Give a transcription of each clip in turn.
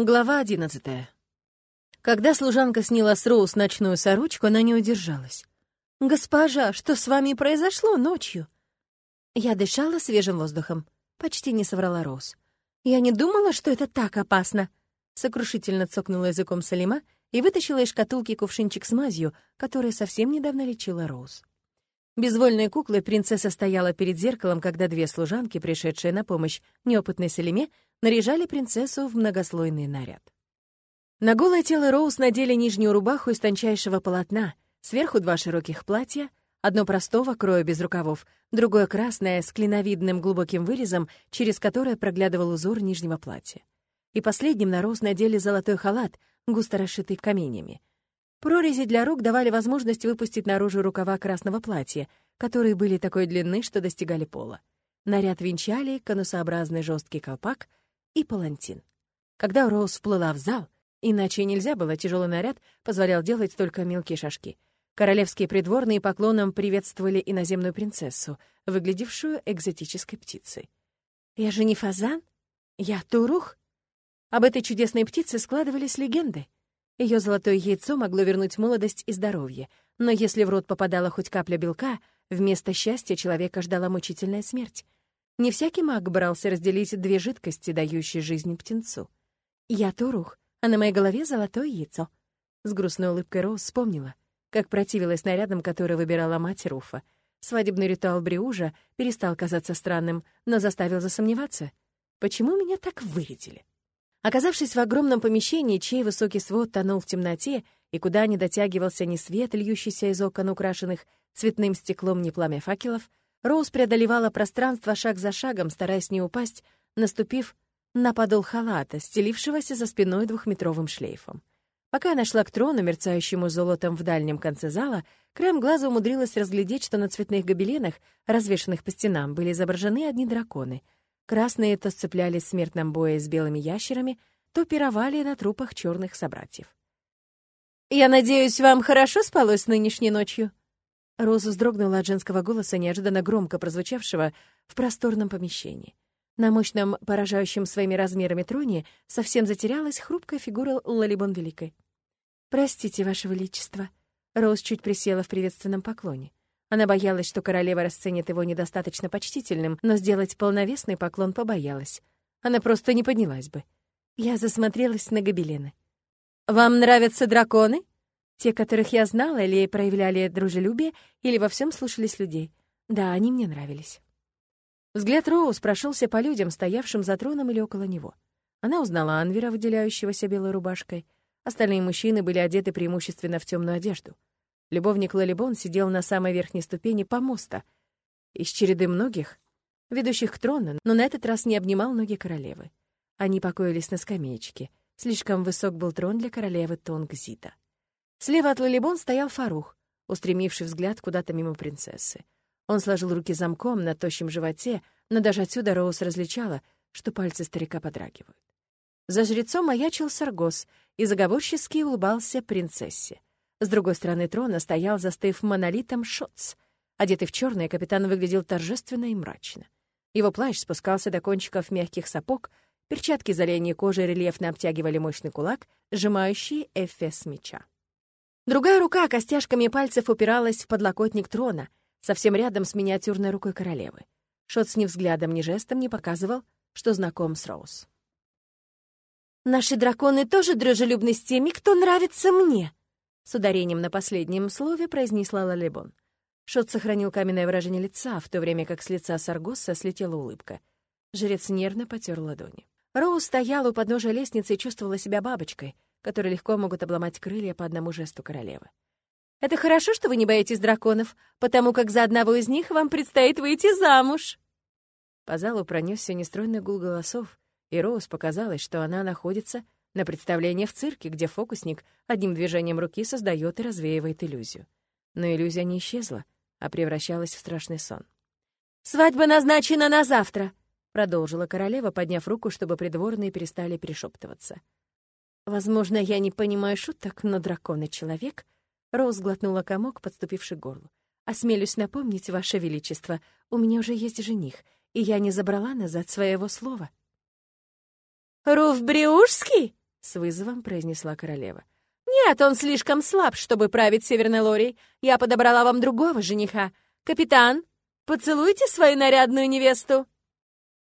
Глава одиннадцатая. Когда служанка сняла с Роуз ночную сорочку, она не удержалась. «Госпожа, что с вами произошло ночью?» Я дышала свежим воздухом. Почти не соврала Роуз. «Я не думала, что это так опасно!» Сокрушительно цокнула языком Салима и вытащила из шкатулки кувшинчик с мазью, который совсем недавно лечила Роуз. Безвольной куклой принцесса стояла перед зеркалом, когда две служанки, пришедшие на помощь неопытной Салиме, наряжали принцессу в многослойный наряд. На голое тело Роуз надели нижнюю рубаху из тончайшего полотна, сверху два широких платья, одно простого, кроя без рукавов, другое красное, с клиновидным глубоким вырезом, через которое проглядывал узор нижнего платья. И последним на Роуз надели золотой халат, густо расшитый каменями. Прорези для рук давали возможность выпустить наружу рукава красного платья, которые были такой длины, что достигали пола. Наряд венчали конусообразный жесткий колпак и палантин. Когда Роуз вплыла в зал, иначе нельзя было, тяжелый наряд позволял делать только мелкие шажки. Королевские придворные поклоном приветствовали иноземную принцессу, выглядевшую экзотической птицей. «Я же не фазан? Я турух?» Об этой чудесной птице складывались легенды. Ее золотое яйцо могло вернуть молодость и здоровье, но если в рот попадала хоть капля белка, вместо счастья человека ждала мучительная смерть. Не всякий маг брался разделить две жидкости, дающие жизнь птенцу. Я Торух, а на моей голове золотое яйцо. С грустной улыбкой Роуз вспомнила, как противилась нарядом, который выбирала мать Руфа. Свадебный ритуал Бриужа перестал казаться странным, но заставил засомневаться. Почему меня так вырядили? Оказавшись в огромном помещении, чей высокий свод тонул в темноте, и куда не дотягивался ни свет, льющийся из окон, украшенных цветным стеклом, ни пламя факелов, Роуз преодолевала пространство шаг за шагом, стараясь не упасть, наступив на подол халата, стелившегося за спиной двухметровым шлейфом. Пока она шла к трону, мерцающему золотом в дальнем конце зала, краем глаза умудрилась разглядеть, что на цветных гобеленах, развешанных по стенам, были изображены одни драконы. Красные то сцеплялись в смертном бое с белыми ящерами, то пировали на трупах черных собратьев. «Я надеюсь, вам хорошо спалось нынешней ночью?» Роза вздрогнула от женского голоса, неожиданно громко прозвучавшего в просторном помещении. На мощном, поражающем своими размерами троне совсем затерялась хрупкая фигура Лалибон Великой. «Простите, Ваше Величество». Роуз чуть присела в приветственном поклоне. Она боялась, что королева расценит его недостаточно почтительным, но сделать полновесный поклон побоялась. Она просто не поднялась бы. Я засмотрелась на гобелены. «Вам нравятся драконы?» Те, которых я знала, или проявляли дружелюбие, или во всем слушались людей. Да, они мне нравились. Взгляд Роуз прошелся по людям, стоявшим за троном или около него. Она узнала Анвера, выделяющегося белой рубашкой. Остальные мужчины были одеты преимущественно в темную одежду. Любовник Лалибон сидел на самой верхней ступени помоста, из череды многих, ведущих к трону, но на этот раз не обнимал ноги королевы. Они покоились на скамеечке. Слишком высок был трон для королевы Тонгзита. Слева от Лалибон стоял Фарух, устремивший взгляд куда-то мимо принцессы. Он сложил руки замком на тощем животе, но даже отсюда Роуз различала, что пальцы старика подрагивают. За жрецом маячил Саргос и заговорчески улыбался принцессе. С другой стороны трона стоял, застыв монолитом, Шоц. Одетый в черное, капитан выглядел торжественно и мрачно. Его плащ спускался до кончиков мягких сапог, перчатки из оленьей кожи рельефно обтягивали мощный кулак, сжимающий эфес меча. Другая рука костяшками пальцев упиралась в подлокотник трона, совсем рядом с миниатюрной рукой королевы. Шот ни взглядом, ни жестом не показывал, что знаком с Роуз. «Наши драконы тоже дружелюбны с теми, кто нравится мне», с ударением на последнем слове произнесла Лалебон. Шот сохранил каменное выражение лица, в то время как с лица Саргоса слетела улыбка. Жрец нервно потер ладони. Роуз стояла у подножия лестницы и чувствовала себя бабочкой — которые легко могут обломать крылья по одному жесту королевы. «Это хорошо, что вы не боитесь драконов, потому как за одного из них вам предстоит выйти замуж!» По залу пронесся нестройный гул голосов, и Роуз показалось, что она находится на представлении в цирке, где фокусник одним движением руки создает и развеивает иллюзию. Но иллюзия не исчезла, а превращалась в страшный сон. «Свадьба назначена на завтра!» — продолжила королева, подняв руку, чтобы придворные перестали перешептываться. Возможно, я не понимаю шуток, но дракон и человек... Роуз глотнула комок, подступивший к горлу. «Осмелюсь напомнить, Ваше Величество, у меня уже есть жених, и я не забрала назад своего слова». «Руф Бриужский?» С вызовом произнесла королева. «Нет, он слишком слаб, чтобы править Северной Лорией. Я подобрала вам другого жениха. Капитан, поцелуйте свою нарядную невесту!»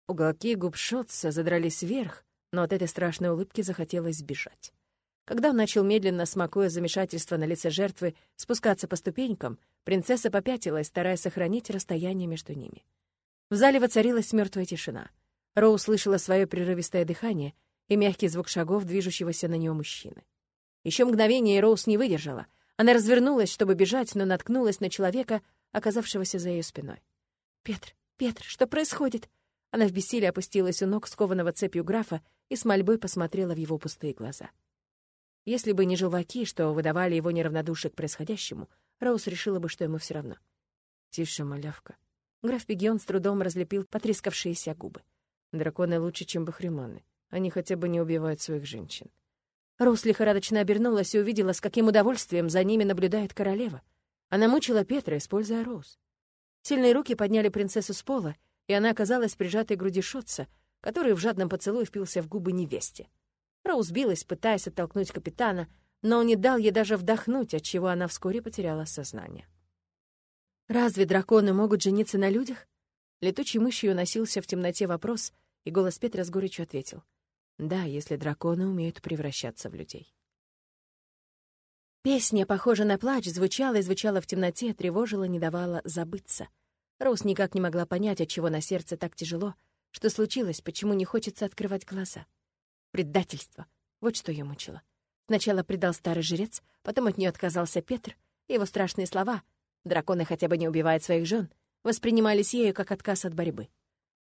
Уголки губ Шотца задрались вверх, но от этой страшной улыбки захотелось сбежать. Когда он начал медленно, смакуя замешательство на лице жертвы, спускаться по ступенькам, принцесса попятилась, стараясь сохранить расстояние между ними. В зале воцарилась мертвая тишина. Роу слышала свое прерывистое дыхание и мягкий звук шагов движущегося на нее мужчины. Еще мгновение, и Роуз не выдержала. Она развернулась, чтобы бежать, но наткнулась на человека, оказавшегося за ее спиной. «Петр, Петр, что происходит?» Она в бессилии опустилась у ног скованного цепью графа и с мольбой посмотрела в его пустые глаза. Если бы не желваки, что выдавали его неравнодушие к происходящему, Роуз решила бы, что ему все равно. «Тише, малявка». Граф Пегион с трудом разлепил потрескавшиеся губы. «Драконы лучше, чем бахриманы. Они хотя бы не убивают своих женщин». Роуз лихорадочно обернулась и увидела, с каким удовольствием за ними наблюдает королева. Она мучила Петра, используя Роуз. Сильные руки подняли принцессу с пола, и она оказалась прижатой к груди Шотца, который в жадном поцелуе впился в губы невесте. Роуз билась, пытаясь оттолкнуть капитана, но он не дал ей даже вдохнуть, отчего она вскоре потеряла сознание. «Разве драконы могут жениться на людях?» Летучий мышью носился в темноте вопрос, и голос Петра с горечью ответил. «Да, если драконы умеют превращаться в людей». Песня, похожая на плач, звучала и звучала в темноте, тревожила, не давала забыться. Роуз никак не могла понять, отчего на сердце так тяжело, что случилось, почему не хочется открывать глаза. Предательство. Вот что ее мучило. Сначала предал старый жрец, потом от нее отказался Петр, его страшные слова «драконы хотя бы не убивают своих жен» воспринимались ею как отказ от борьбы.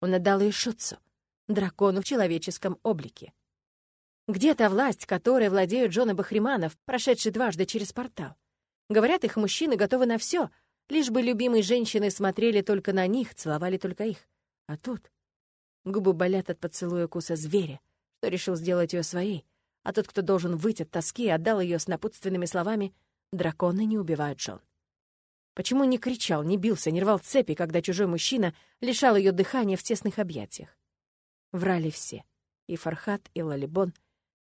Он отдал ее Шутцу, дракону в человеческом облике. Где та власть, которой владеют жены Бахриманов, прошедшие дважды через портал? Говорят, их мужчины готовы на все, лишь бы любимые женщины смотрели только на них, целовали только их. А тут губы болят от поцелуя куса зверя, что решил сделать ее своей, а тот, кто должен выйти от тоски, отдал ее с напутственными словами «Драконы не убивают жен». Почему не кричал, не бился, не рвал цепи, когда чужой мужчина лишал ее дыхания в тесных объятиях? Врали все. И Фархат, и Лалибон.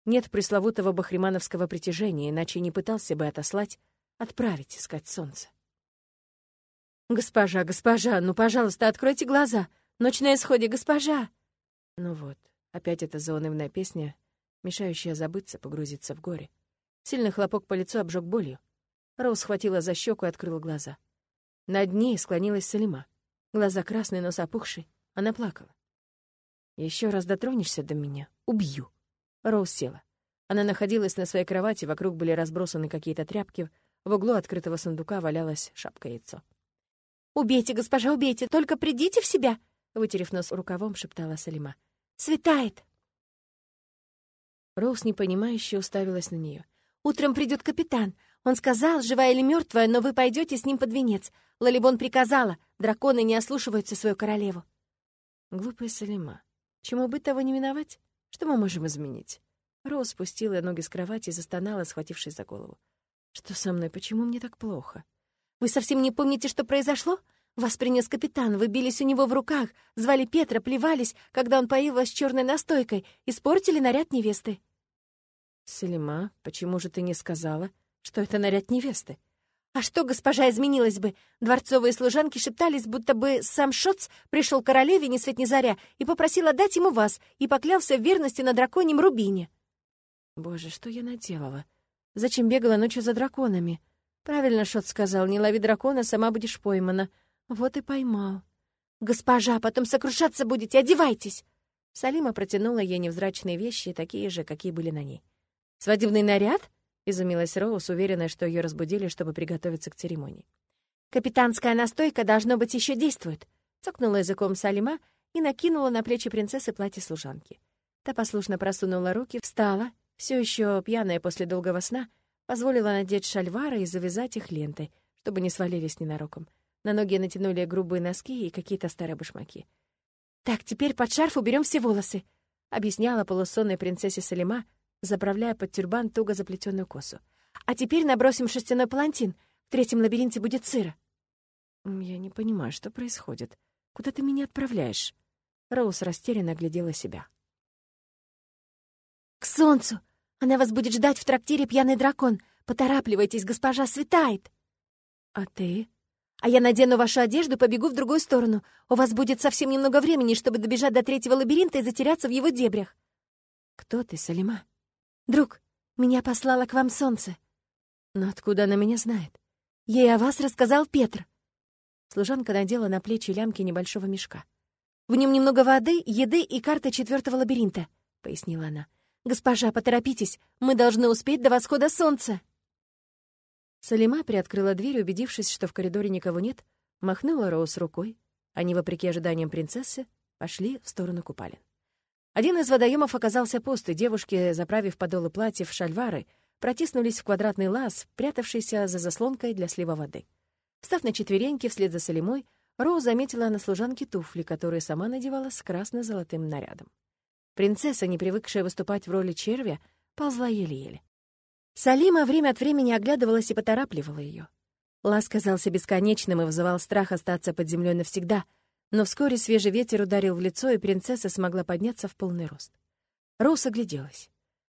Нет пресловутого бахримановского притяжения, иначе не пытался бы отослать, отправить искать солнце. «Госпожа, госпожа, ну, пожалуйста, откройте глаза! Ночь на исходе, госпожа!» Ну вот, опять эта заунывная песня, мешающая забыться, погрузиться в горе. Сильный хлопок по лицу обжег болью. Роуз схватила за щеку и открыла глаза. Над ней склонилась Салима. Глаза красные, нос опухший. Она плакала. Еще раз дотронешься до меня — убью». Роуз села. Она находилась на своей кровати, вокруг были разбросаны какие-то тряпки, в углу открытого сундука валялась шапка-яйцо. «Убейте, госпожа, убейте! Только придите в себя!» Вытерев нос рукавом, шептала Салима. «Светает!» Роуз непонимающе уставилась на нее. «Утром придет капитан. Он сказал, живая или мертвая, но вы пойдете с ним под венец. Лалибон приказала, драконы не ослушиваются свою королеву». Глупая Салима. Чему быть того не миновать? Что мы можем изменить? Роуз спустила ноги с кровати и застонала, схватившись за голову. «Что со мной? Почему мне так плохо?» «Вы совсем не помните, что произошло? Вас принес капитан, вы бились у него в руках, звали Петра, плевались, когда он поил вас черной настойкой, испортили наряд невесты». «Салима, почему же ты не сказала, что это наряд невесты?» «А что, госпожа, изменилась бы? Дворцовые служанки шептались, будто бы сам Шоц пришел к королеве ни свет ни заря и попросил отдать ему вас, и поклялся в верности на драконьем рубине». «Боже, что я наделала? Зачем бегала ночью за драконами?» «Правильно Шот сказал, не лови дракона, сама будешь поймана. Вот и поймал». «Госпожа, потом сокрушаться будете, одевайтесь!» Салима протянула ей невзрачные вещи, такие же, какие были на ней. «Свадебный наряд?» — изумилась Роуз, уверенная, что ее разбудили, чтобы приготовиться к церемонии. «Капитанская настойка, должно быть, еще действует», — цокнула языком Салима и накинула на плечи принцессы платье служанки. Та послушно просунула руки, встала, все еще пьяная после долгого сна, позволила надеть шальвары и завязать их лентой, чтобы не свалились ненароком. На ноги натянули грубые носки и какие-то старые башмаки. «Так, теперь под шарф уберем все волосы», — объясняла полусонной принцессе Салима, заправляя под тюрбан туго заплетенную косу. «А теперь набросим шерстяной палантин. В третьем лабиринте будет сыро». «Я не понимаю, что происходит. Куда ты меня отправляешь?» Роуз растерянно глядела себя. «К солнцу! Она вас будет ждать в трактире пьяный дракон. Поторапливайтесь, госпожа светает!» «А ты?» «А я надену вашу одежду побегу в другую сторону. У вас будет совсем немного времени, чтобы добежать до третьего лабиринта и затеряться в его дебрях». «Кто ты, Салима?» «Друг, меня послало к вам солнце». «Но откуда она меня знает?» «Ей о вас рассказал Петр». Служанка надела на плечи лямки небольшого мешка. «В нем немного воды, еды и карта четвертого лабиринта», — пояснила она. «Госпожа, поторопитесь, мы должны успеть до восхода солнца». Салима приоткрыла дверь, убедившись, что в коридоре никого нет, махнула Роуз рукой. Они, вопреки ожиданиям принцессы, пошли в сторону купалин. Один из водоемов оказался пуст, и девушки, заправив подолы платьев в шальвары, протиснулись в квадратный лаз, прятавшийся за заслонкой для слива воды. Встав на четвереньки вслед за Салимой, Роуз заметила на служанке туфли, которые сама надевала с красно-золотым нарядом. Принцесса, не привыкшая выступать в роли червя, ползла еле-еле. Салима время от времени оглядывалась и поторапливала ее. Лаз казался бесконечным и вызывал страх остаться под землей навсегда, но вскоре свежий ветер ударил в лицо, и принцесса смогла подняться в полный рост. Роуз огляделась.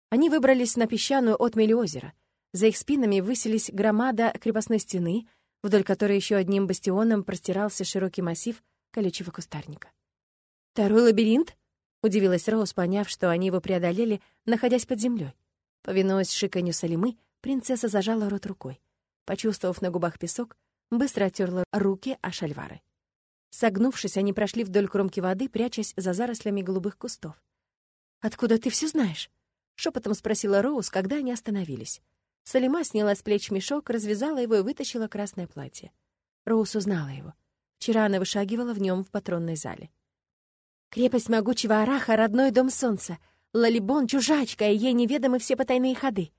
Они выбрались на песчаную отмель озера. За их спинами высились громада крепостной стены, вдоль которой еще одним бастионом простирался широкий массив колючего кустарника. «Второй лабиринт?» — удивилась Роуз, поняв, что они его преодолели, находясь под землей. Повинуясь шиканью Салимы, принцесса зажала рот рукой. Почувствовав на губах песок, быстро оттерла руки о шальвары. Согнувшись, они прошли вдоль кромки воды, прячась за зарослями голубых кустов. «Откуда ты все знаешь?» — шепотом спросила Роуз, когда они остановились. Салима сняла с плеч мешок, развязала его и вытащила красное платье. Роуз узнала его. Вчера она вышагивала в нем в патронной зале. «Крепость могучего Араха — родной дом солнца. Лалибон — чужачка, и ей неведомы все потайные ходы.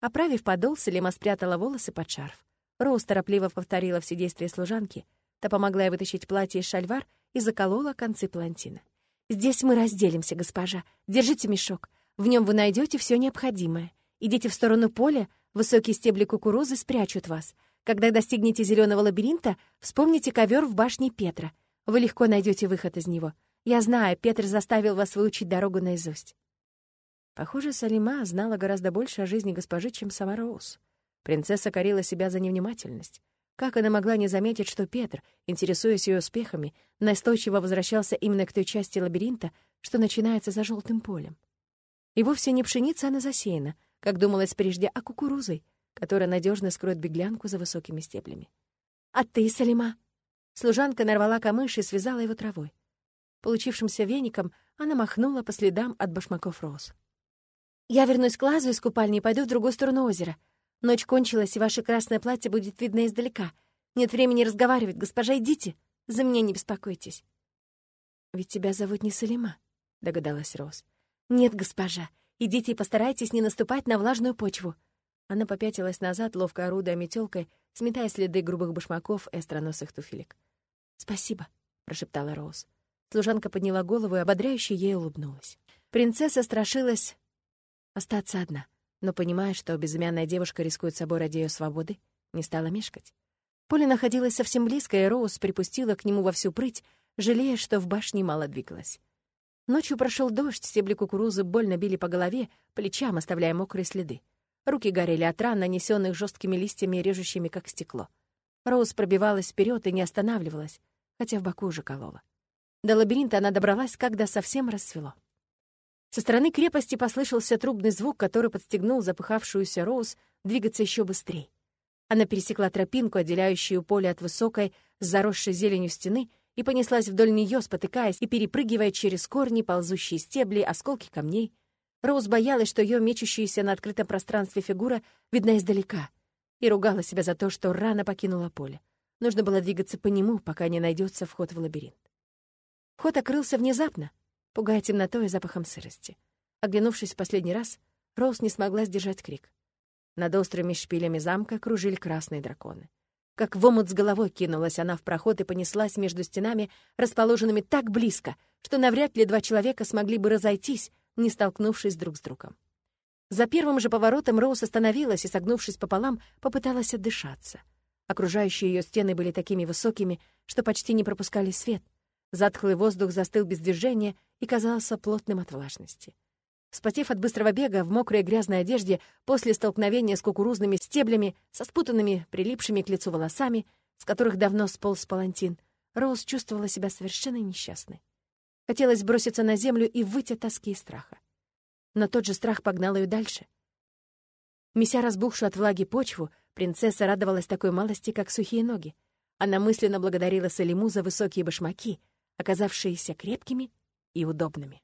Оправив подол, Селема спрятала волосы под шарф. Роуз торопливо повторила все действия служанки. Та помогла ей вытащить платье из шальвар и заколола концы палантина. «Здесь мы разделимся, госпожа. Держите мешок. В нем вы найдете все необходимое. Идите в сторону поля, высокие стебли кукурузы спрячут вас. Когда достигнете зеленого лабиринта, вспомните ковер в башне Петра. Вы легко найдете выход из него. Я знаю, Петр заставил вас выучить дорогу наизусть». Похоже, Салима знала гораздо больше о жизни госпожи, чем сама Роуз. Принцесса корила себя за невнимательность. Как она могла не заметить, что Петр, интересуясь ее успехами, настойчиво возвращался именно к той части лабиринта, что начинается за желтым полем? И вовсе не пшеница она засеяна, как думалось прежде, а кукурузой, которая надежно скроет беглянку за высокими стеблями. «А ты, Салима?» Служанка нарвала камыш и связала его травой. Получившимся веником она махнула по следам от башмаков роз. «Я вернусь к лазу из купальни и пойду в другую сторону озера. Ночь кончилась, и ваше красное платье будет видно издалека. Нет времени разговаривать, госпожа, идите. За меня не беспокойтесь». «Ведь тебя зовут не Салима», — догадалась Роз. «Нет, госпожа, идите и постарайтесь не наступать на влажную почву». Она попятилась назад, ловко орудуя метелкой, сметая следы грубых башмаков и остроносых туфелек. «Спасибо», — прошептала Роуз. Служанка подняла голову и ободряюще ей улыбнулась. Принцесса страшилась остаться одна, но, понимая, что безымянная девушка рискует собой ради ее свободы, не стала мешкать. Поле находилось совсем близко, и Роуз припустила к нему во всю прыть, жалея, что в башне мало двигалась. Ночью прошел дождь, стебли кукурузы больно били по голове, плечам, оставляя мокрые следы. Руки горели от ран, нанесенных жесткими листьями, режущими как стекло. Роуз пробивалась вперед и не останавливалась, хотя в боку уже колола. До лабиринта она добралась, когда совсем рассвело. Со стороны крепости послышался трубный звук, который подстегнул запыхавшуюся Роуз двигаться еще быстрее. Она пересекла тропинку, отделяющую поле от высокой, заросшей зеленью стены, и понеслась вдоль нее, спотыкаясь и перепрыгивая через корни, ползущие стебли, осколки камней. Роуз боялась, что ее мечущаяся на открытом пространстве фигура видна издалека, и ругала себя за то, что рано покинула поле. Нужно было двигаться по нему, пока не найдется вход в лабиринт. Вход окрылся внезапно, пугая темнотой и запахом сырости. Оглянувшись в последний раз, Роуз не смогла сдержать крик. Над острыми шпилями замка кружили красные драконы. Как в омут с головой кинулась она в проход и понеслась между стенами, расположенными так близко, что навряд ли два человека смогли бы разойтись, не столкнувшись друг с другом. За первым же поворотом Роуз остановилась и, согнувшись пополам, попыталась отдышаться. Окружающие ее стены были такими высокими, что почти не пропускали свет — Затхлый воздух застыл без движения и казался плотным от влажности. Вспотев от быстрого бега в мокрой грязной одежде после столкновения с кукурузными стеблями, со спутанными, прилипшими к лицу волосами, с которых давно сполз палантин, Роуз чувствовала себя совершенно несчастной. Хотелось броситься на землю и выйти от тоски и страха. Но тот же страх погнал ее дальше. Меся разбухшую от влаги почву, принцесса радовалась такой малости, как сухие ноги. Она мысленно благодарила Салиму за высокие башмаки, оказавшиеся крепкими и удобными.